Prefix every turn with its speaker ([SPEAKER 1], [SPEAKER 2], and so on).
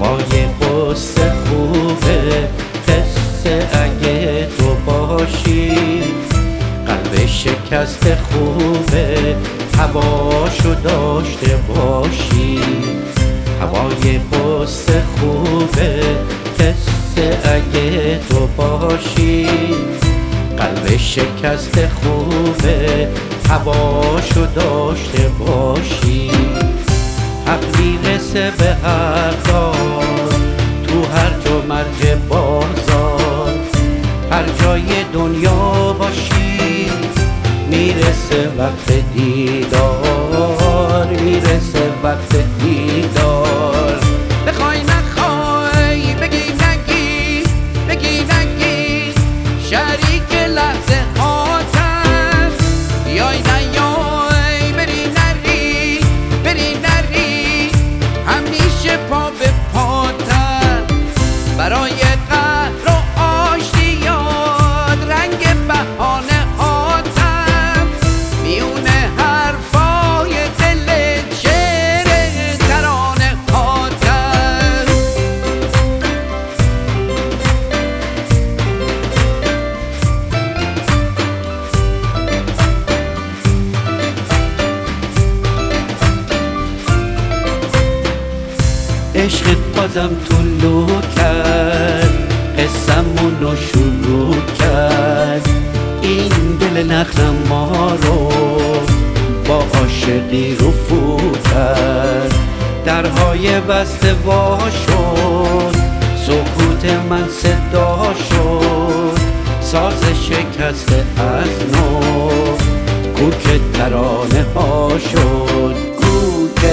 [SPEAKER 1] هوای قصه خوبه. قصه اگه تو باشی قلب شکست خوبه. هواشو داشته باشی. هوای قصه خوبه. قصه اگه تو باشی قلب شکست خوبه. هواشو داشته باشی. می‌رسه به هر تو هر جا مرج بازار. هر جای دنیا باشی می‌رسه وقت دیدار. می‌رسه وقت عشقت بازم طلو کرد. قسمونو شروع کرد. این دل نخلم ما رو با عاشقی رفو کرد. درهای بسته وا شد سکوت من صدا شد. ساز شکسته از نو. کوک ترانه ها شد. کوک